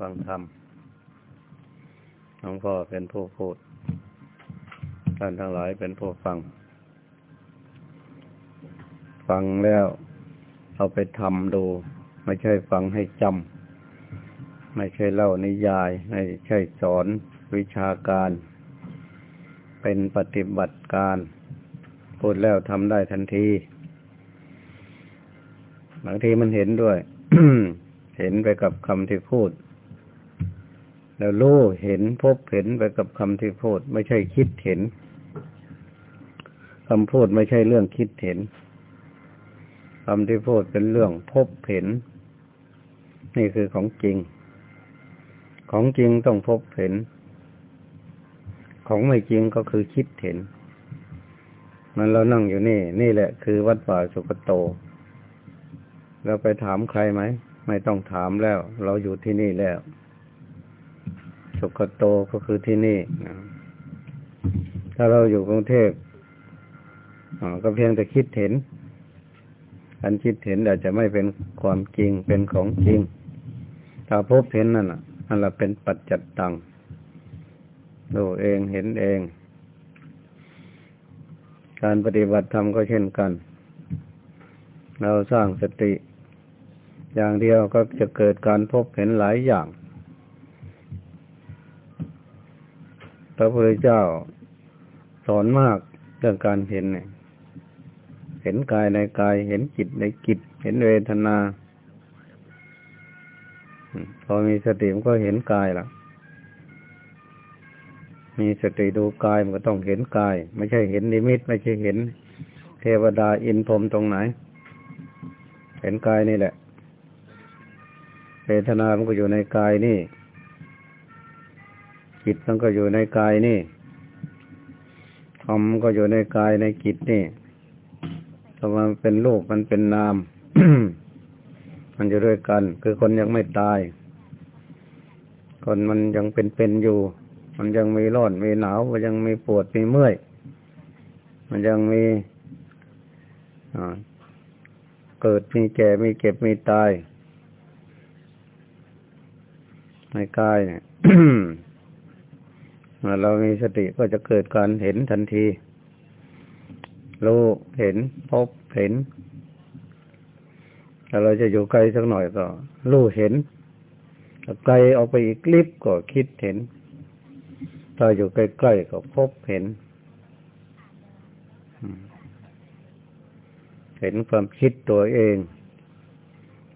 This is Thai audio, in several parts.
ฟังธรรมหลวงพ่อเป็นผู้พูด ท่านทั้งหลายเป็นผู้ฟัง ฟังแล้วเอาไปทำดู ไม่ใช่ฟังให้จำ ไม่ใช่เล่านิยาย ไม่ใช่สอนวิชาการ เป็นปฏิบัติการ พูดแล้วทำได้ทันที บางทีมันเห็นด้วย เห็นไปกับคำที่พูด แล้วรู้เห็นพบเห็นไปกับคำที่พูด ไม่ใช่คิดเห็นคำพูดไม่ใช่เรื่องคิดเห็นคำที่พูดเป็นเรื่องพบเห็น นี่คือของจริง ของจริงต้องพบเห็น ของไม่จริงก็คือคิดเห็น มันเรานั่งอยู่นี่ นี่แหละคือวัดป่าสุกโต เราไปถามใครไหม ไม่ต้องถามแล้ว เราอยู่ที่นี่แล้ว สุกโตก็คือที่นี่นะถ้าเราอยู่กรุงเทพก็เพียงแต่คิดเห็น อันคิดเห็นอาจจะไม่เป็นความจริงเป็นของจริง ถ้าพบเห็นนั่นอะนั่นแหละเป็นปัจจัตตังดูเองเห็นเอง การปฏิบัติธรรมก็เช่นกัน เราสร้างสติ อย่างเดียวก็จะเกิดการพบเห็นหลายอย่าง ระพุทธเจ้า สอนมากเรื่องการเห็นเนี่ย เห็นกายในกาย เห็นจิตในจิต เห็นเวทนา พอมีสติมันก็เห็นกายละมีสติดูกายมันก็ต้องเห็นกาย ไม่ใช่เห็นนิมิต ไม่ใช่เห็น เทวดาอินพรมตรงไหน เห็นกายนี่แหละ เวทนามันก็อยู่ในกายนี่ จิตมันก็อยู่ในกายนี่ธรรมก็อยู่ในกายในจิตนี่ถ้ามันเป็นรูปมันเป็นนาม มันอยู่ด้วยกัน คือคนยังไม่ตาย คนมันยังเป็นเป็นอยู่ มันยังมีร้อนมีหนาว มันยังมีปวดมีเมื่อย มันยังมีเกิดมีแก่มีเก็บมีตายในกายเนี่ย เรามีสติก็จะเกิดการเห็นทันทีรู้เห็นพบเห็นถ้าเราจะอยู่ไกลสักหน่อยก็รู้เห็นไกลออกไปอีกลิบก็คิดเห็น ถ้าอยู่ใกล้ๆก็พบเห็น เห็นความคิดตัวเอง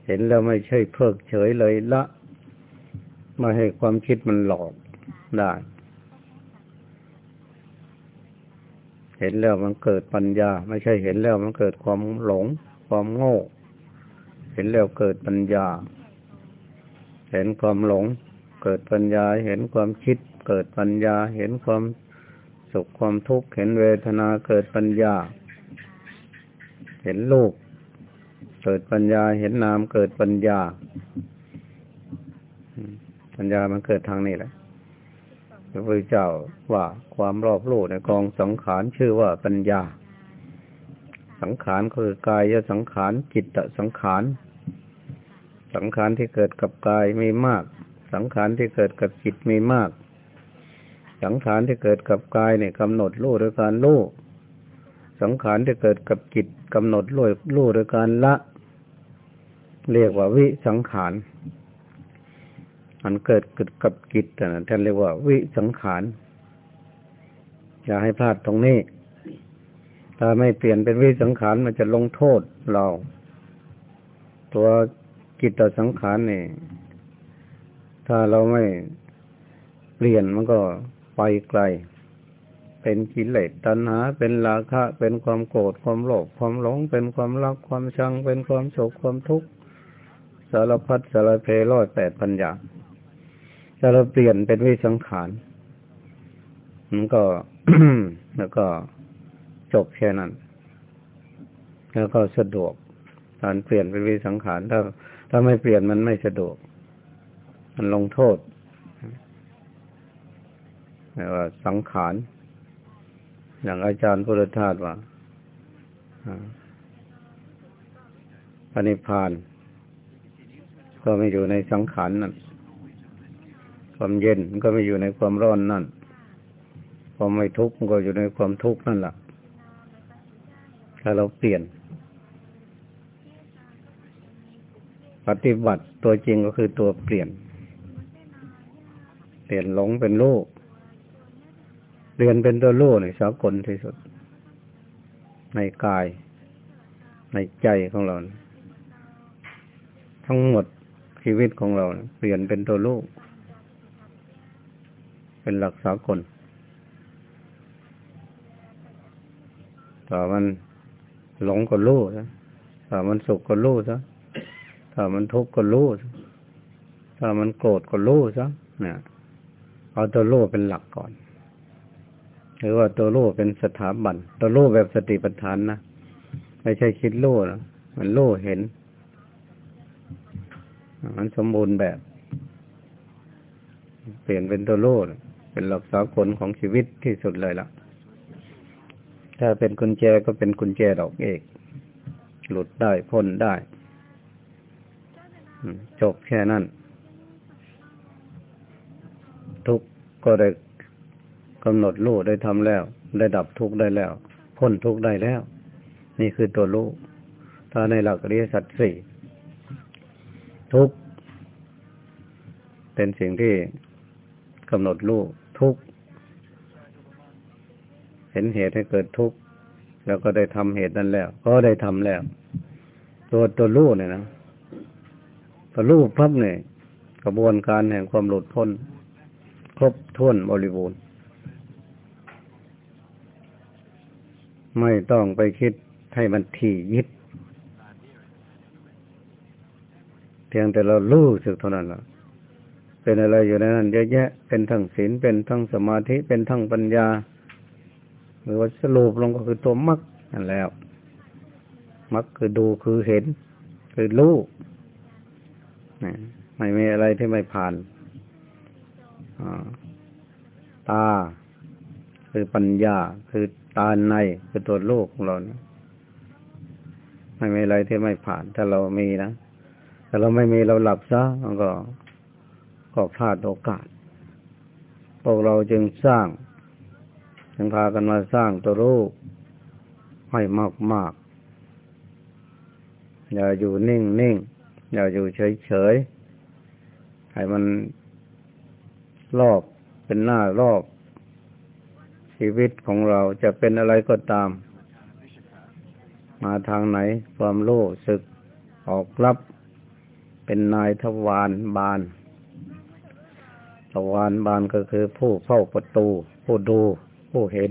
เห็นแล้วไม่ใช่เพิกเฉยเลยละ ไม่ให้ความคิดมันหลอกได้ เห็นแล้วมันเกิดปัญญา ไม่ใช่เห็นแล้วมันเกิดความหลง ความโง่ เห็นแล้วเกิดปัญญา เห็นความหลง เกิดปัญญา เห็นความคิด เกิดปัญญา เห็นความสุขความทุกข์ เห็นเวทนาเกิดปัญญา เห็นรูปเกิดปัญญา เห็นนามเกิดปัญญา ปัญญามันเกิดทางนี้แหละ พระพุทธเจ้าว่าความรอบรู้ในกองสังขารชื่อว่าปัญญา สังขารคือกายสังขารจิตสังขาร สังขารที่เกิดกับกายมีมาก สังขารที่เกิดกับจิตมีมาก สังขารที่เกิดกับกายเนี่ยกำหนดรู้โดยการรู้สังขารที่เกิดกับจิตกำหนดรู้รู้โดยการละ เรียกว่าวิสังขาร มันเกิดเกิดกับจิตนะท่านเรียกว่า วิสังขาร อย่าให้พลาดตรงนี้ ถ้าไม่เปลี่ยนเป็นวิสังขารมันจะลงโทษเรา ตัวจิจตตสังขารนี่ ถ้าเราไม่เปลี่ยนมันก็ไปไกล เป็นกิเลสตัณหา เป็นราคะ เป็นความโกรธความโลภความหลง เป็นความรักความชัง เป็นความโศกความทุกข์สารพัดสารเพร้อยแปดปัญญา ถ้าเราเปลี่ยนเป็นวิสังขารมันก็แล้วก็จบแค่นั้น แล้วก็สะดวกการเปลี่ยนเป็นวิสังขารถ้าถ้าไม่เปลี่ยนมันไม่สะดวก มันลงโทษแว่าสังขารอย่างอาจารย์พุทธทาสว่าปณิพาน ก็ไม่อยู่ในสังขารนั่น ความเย็นก็ไม่อยู่ในความร้อนนั่น ความไม่ทุกข์ก็อยู่ในความทุกข์นั่นแหละถ้าเราเปลี่ยน ปฏิบัติตัวจริงก็คือตัวเปลี่ยน เปลี่ยนหลงเป็นโลกเรียนเป็นตัวโลกในสากลที่สุด ในกาย ในใจของเรา ทั้งหมดชีวิตของเรา เปลี่ยนเป็นตัวลูก เป็นหลักสากล ถ้ามันหลงก็รู้ซะถ้ามันสุขก็รู้ซะถ้ามันทุกข์ก็รู้ถ้ามันโกรธก็รู้ซะเนี่ยเอาตัวรู้เป็นหลักก่อน หรือว่าตัวรู้เป็นสถาบัน ตัวรู้แบบสติปัฏฐานนะไม่ใช่คิดรู้นะมันรู้เห็น มันสมบูรณ์แบบ เปลี่ยนเป็นตัวโล่ เป็นหลักสากลของชีวิตที่สุดเลยล่ะ ถ้าเป็นกุญแจก็เป็นกุญแจดอกเอก หลุดได้พ้นได้ จบแค่นั้น ทุกก็ได้กำหนดรู้ได้ทำแล้ว ได้ดับทุกได้แล้ว พ้นทุกได้แล้ว นี่คือตัวรู้ถ้าในหลักอริยสัจสี่ทุกข์เป็นสิ่งที่กำหนดรู้ ทุกข์เห็นเหตุให้เกิดทุกข์แล้วก็ได้ทำเหตุนั้นแล้วก็ได้ทำแล้ว ตัวตัวรู้เนี่ยนะตัวรู้พับเนี่ยกระบวนการแห่งความหลุดพ้น ครบถ้วนบริบูรณ์ ไม่ต้องไปคิดให้มันถี่ยิดพียงแต่เรารู้สึกเท่านั้นละ เป็นอะไรอยู่ในนั้นเยอะแยะ เป็นทั้งศีลเป็นทั้งสมาธิเป็นทั้งปัญญา หรือว่าสรุปลงก็คือตัวมรรคนั่นแล้วมรรคคือดูคือเห็น คือรู้ไม่มีอะไรที่ไม่ผ่านตา คือปัญญา คือตาในคือตัวโลกของเรานะไม่มีอะไรที่ไม่ผ่าน ถ้าเรามีนะแต่เราไม่มีเราหลับซะมันก็ ก็พลาดโอกาส พวกเราจึงสร้างจึงพากันมาสร้างตัวรูปให้มากมากอย่าอยู่นิ่งนิ่งอย่าอยู่เฉยเฉยให้มันรอบเป็นหน้ารอบ ชีวิตของเราจะเป็นอะไรก็ตาม มาทางไหนความโลภสึกออกรับ เป็นนายทวารบาน ทวารบานก็คือผู้เฝ้าประตู ผู้ดู ผู้เห็น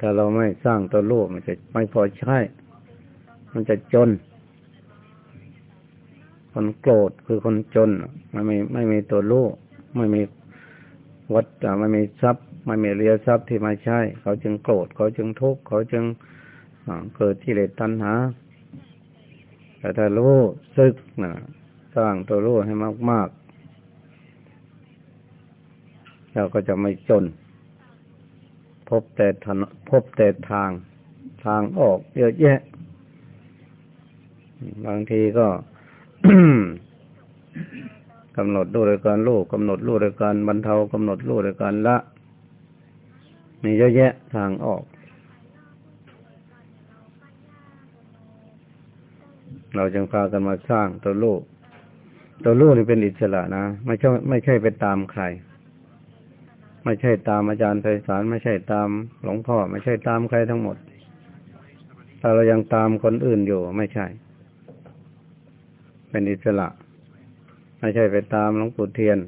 ถ้าเราไม่สร้างตัวลูกมันจะไม่พอใช้ มันจะจน คนโกรธคือคนจนมันไม่ไม่มีตัวลูกไม่มีวัดไม่มีทรัพย์ไม่มีเรียทรัพย์ที่มาใช้เขาจึงโกรธเขาจึงทุกข์เขาจึงเกิดที่เลตัณหาแต่ถ้ารู้ซึกนะสร้างตัวรู้ให้มากๆ เราก็จะไม่จน พบแต่ทนพบแต่ทาง ทางออกเยอะแยะ บางทีก็กำหนดรู้โดยการรู้กำหนดรู้โดยการบรรเทากำหนดรู้โดยการละมีเยอะแยะทางออก เราจึงพากันมาสร้างตัวลูกตัวลูกนี่เป็นอิสระนะ ไม่ใช่ไม่ใช่ไปตามใคร ไม่ใช่ตามอาจารย์ไพศาลไม่ใช่ตามหลวงพ่อ ไม่ใช่ตามใครทั้งหมด ถ้าเรายังตามคนอื่นอยู่ไม่ใช่ เป็นอิสระ ไม่ใช่ไปตามหลวงปู่เทียน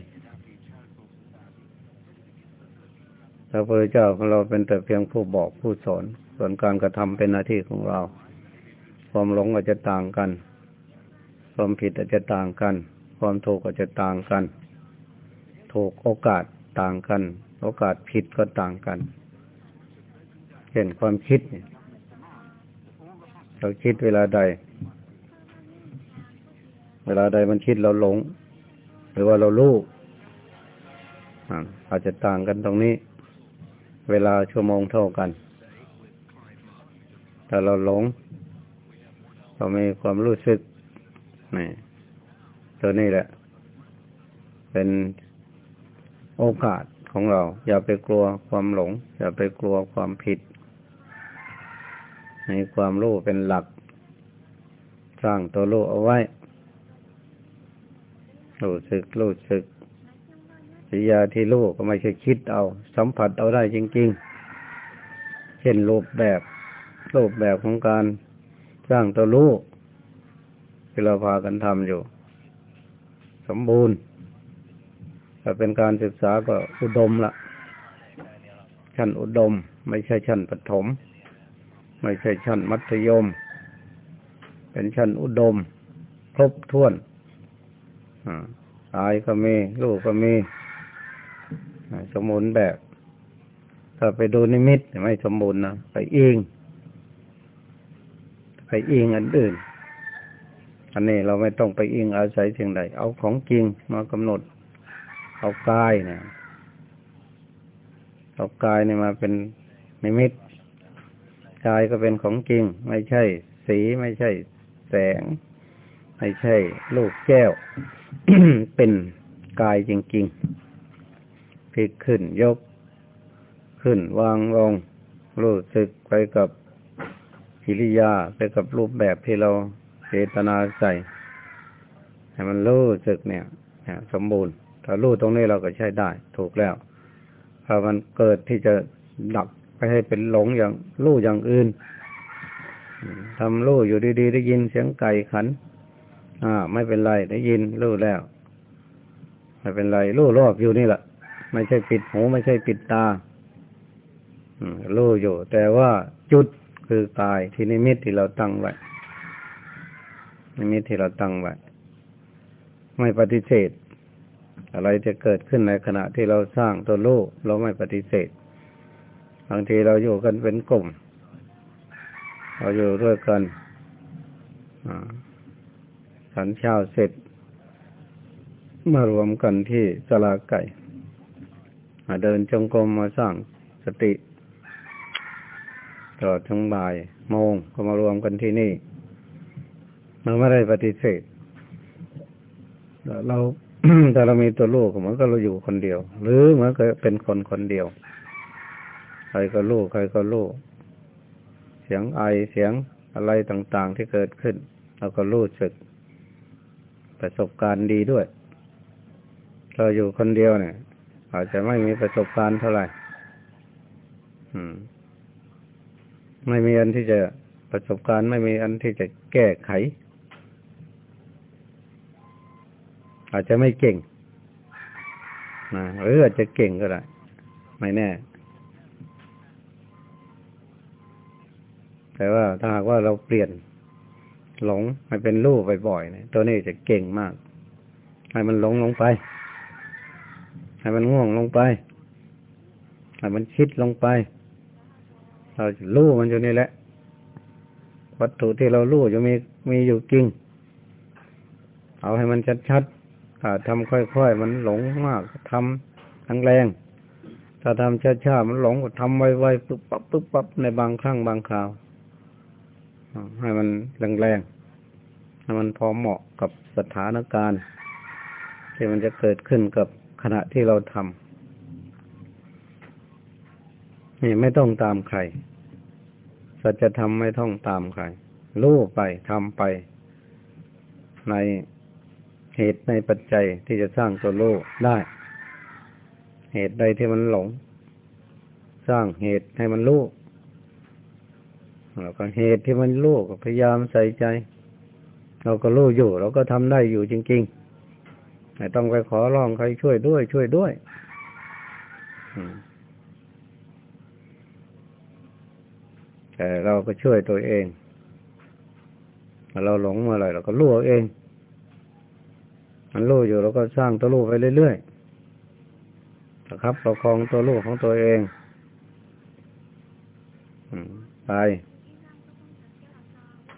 พระพุทธเจ้าของเราเป็นแต่เพียงผู้บอกผู้สอน ส่วนการกระทำเป็นหน้าที่ของเรา ความหลงอาจจะต่างกัน ความผิดอาจจะต่างกัน ความถูกอาจจะต่างกัน ถูกโอกาส ต่างกัน โอกาสผิดก็ต่างกันเช่นความคิดเราคิดเวลาใด เวลาใดมันคิดเราหลง หรือว่าเรารู้อาจจะต่างกันตรงนี้ เวลาชั่วโมงเท่ากัน แต่เราหลง เรามีความรู้สึกนี่ตัวนี้แหละ เป็น โอกาสของเรา อย่าไปกลัวความหลง อย่าไปกลัวความผิดในความรู้เป็นหลัก สร้างตัวรู้เอาไว้รู้สึกรู้สึกสิยาที่รู้ก็ไม่ใช่คิดเอา สัมผัสเอาได้จริง ๆ เช่นรูปแบบรูปแบบของการสร้างตัวรู้ที่เราพากันทำอยู่ สมบูรณ์ ถ้าเป็นการศึกษาก็อุดมละชั้นอุดม ไม่ใช่ชั้นปฐมไม่ใช่ชั้นมัธยม เป็นชั้นอุดม ครบถ้วนตายก็มี ลูกก็มีสมบูรณ์แบบ ถ้าไปดูนิมิตไม่สมบูรณ์นะไปอิงไปอิงอันอื่น อันนี้เราไม่ต้องไปอิงอาศัยสิ่งใด เอาของจริงมากำหนด เอากายเนี่ยเอากายเนี่ยมาเป็นนิมิตกายก็เป็นของจริง ไม่ใช่ สีไม่ใช่ แสง ไม่ใช่ลูกแก้ว เป็นกายจริงๆพลิกขึ้นยก ขึ้นวางลงรู้สึกไปกับกิริยาไปกับรูปแบบที่เราเจตนาใส่ให้มันรู้สึกเนี่ย สมบูรณ์ ถ้ารู้ตรงนี้เราก็ใช้ได้ ถูกแล้วถ้ามันเกิดที่จะดับไปให้เป็นหลงอย่างรู้อย่างอื่นทำรู้อยู่ดีๆได้ยินเสียงไก่ขัน อ่า ไม่เป็นไรได้ยินรู้แล้ว ไม่เป็นไรรู้รอบอยู่นี่แหละไม่ใช่ปิดหูไม่ใช่ปิดตารู้อยู่ แต่ว่าจุดคือกายที่นิมิตที่เราตั้งไว้นิมิตที่เราตั้งไว้ไม่ปฏิเสธ อะไรจะเกิดขึ้นในขณะที่เราสร้างตัวรู้เราไม่ปฏิเสธบางทีเราอยู่กันเป็นกลุ่ม เราอยู่ด้วยกันฉันเช้าเสร็จ มารวมกันที่สลาไก่เดินจงกรมมาสร้างสติตลอดทั้งบ่ายโมงก็มารวมกันที่นี่เราไม่ได้ปฏิเสธเรา แต่เรามีตัวลูกเหมือนก็เราอยู่คนเดียว หรือเหมือนก็เป็นคนคนเดียว ใครก็รู้ใครก็รู้เสียงไอเสียงอะไรต่าง ๆ ที่เกิดขึ้นเราก็รู้สึกประสบการณ์ดีด้วย เราอยู่คนเดียวเนี่ย อาจจะไม่มีประสบการณ์เท่าไหร่ไม่มีอันที่จะประสบการณ์ไม่มีอันที่จะแก้ไข อาจจะไม่เก่งนะหรืออาจจะเก่งก็ได้ ไม่แน่ แต่ว่าถ้าหากว่าเราเปลี่ยนหลงให้เป็นรูปบ่อยๆเนี่ยตัวนี้จะเก่งมาก ให้มันหลงลงไป ให้มันง่วงลงไป ให้มันคิดลงไป เราจะรู้มันอยู่นี่แหละ วัตถุที่เรารู้จะมีมีอยู่จริง เอาให้มันชัดๆ ถ้าทำค่อยๆมันหลงมากทำทั้งแรง ถ้าทำช้าๆมันหลงก็ทำไวๆปึ๊บปั๊บปึ๊บปั๊บในบางครั้งบางคราวให้มันแรงๆให้มันพอเหมาะกับสถานการณ์ ที่มันจะเกิดขึ้นกับขณะที่เราทำนี่ไม่ต้องตามใครสัจธรรมไม่ต้องตามใครรู้ไปทำไปใน เหตุในปัจจัยที่จะสร้างตัวโลกได้ เหตุใดที่มันหลง สร้างเหตุให้มันรู้แล้วก็เหตุที่มันรู้ก็พยายามใส่ใจ เราก็รู้อยู่ เราก็ทำได้อยู่จริงๆไม่ต้องไปขอร้องใครช่วยด้วย ช่วยด้วยแต่เราก็ช่วยตัวเองเราหลงเมื่อไหร่เราก็รู้เอง มันรู้อยู่เราก็สร้างตัวรู้ไปเรื่อยประครับประคองตัวลูกของตัวเองไป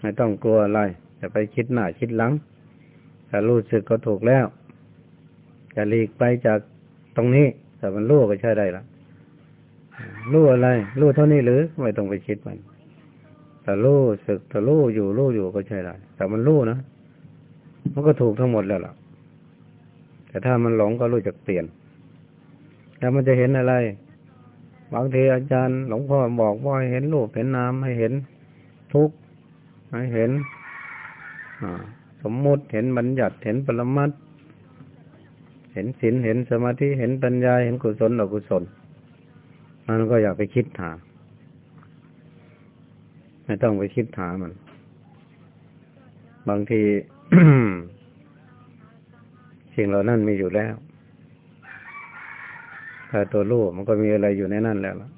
ไม่ต้องกลัวอะไรจะไปคิดหน้าคิดหลังถ้ารู้สึกก็ถูกแล้วจะหลีกไปจากตรงนี้ แต่มันรู้ก็ใช่ได้ละรู้อะไรรู้เท่านี้หรือไม่ต้องไปคิดมันแต่รู้สึกแต่รู้อยู่รู้อยู่ก็ใช่ได้แต่มันรู้นะมันก็ถูกทั้งหมดแล้วล่ะ แต่ถ้ามันหลงก็รู้จักเปลี่ยน แล้วมันจะเห็นอะไร บางทีอาจารย์หลวงพ่อบอกว่าให้เห็นรูปเห็นนามให้เห็นทุกข์ให้เห็นสมมุติเห็นบัญญัติเห็นปรมัตเห็นศีลเห็นสมาธิเห็นปัญญาเห็นกุศลอกุศลมันก็อยากไปคิดหาไม่ต้องไปคิดหามัน บางที สิ่งเหล่านั้นมีอยู่แล้วถ้าตัวรู้มันก็มีอะไรอยู่ในนั้นแล้วล่ะ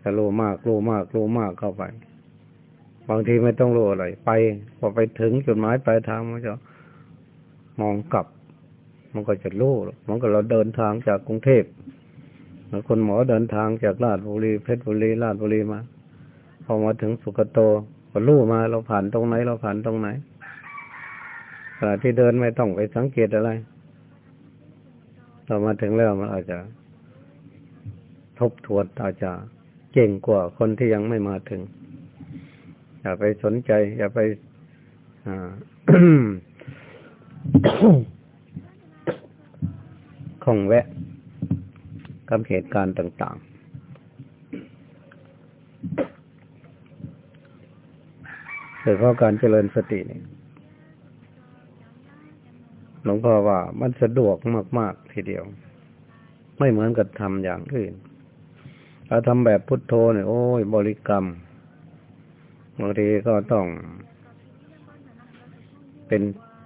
ถ้ารู้มากรู้มากรู้มากเข้าไป บางทีไม่ต้องรู้อะไร ไป พอไปถึงจุดหมายปลายทางมันจะมองกลับ มันก็จะรู้มันก็เราเดินทางจากกรุงเทพคนหมอเดินทางจากราชบุรีเพชรบุรีราชบุรีมาพอมาถึงสุกโตก็รู้มาเราผ่านตรงไหน เราผ่านตรงไหน ขณะที่เดินไม่ต้องไปสังเกตอะไรเรามาถึงแล้วมันอาจจะ ทบทวนอาจจะเก่งกว่าคนที่ยังไม่มาถึง อย่าไปสนใจ อย่าไปอ่องแวะกับเหตุการณ์ต่าง ๆโดยเพราะการเจริญสตินี่ หลวงพ่อว่ามันสะดวกมาก ๆ ทีเดียว ไม่เหมือนกับทำอย่างอื่นถ้าทำแบบพุทโธเนี่ยโอ้ยบริกรรมบางทีก็ต้อง เป็น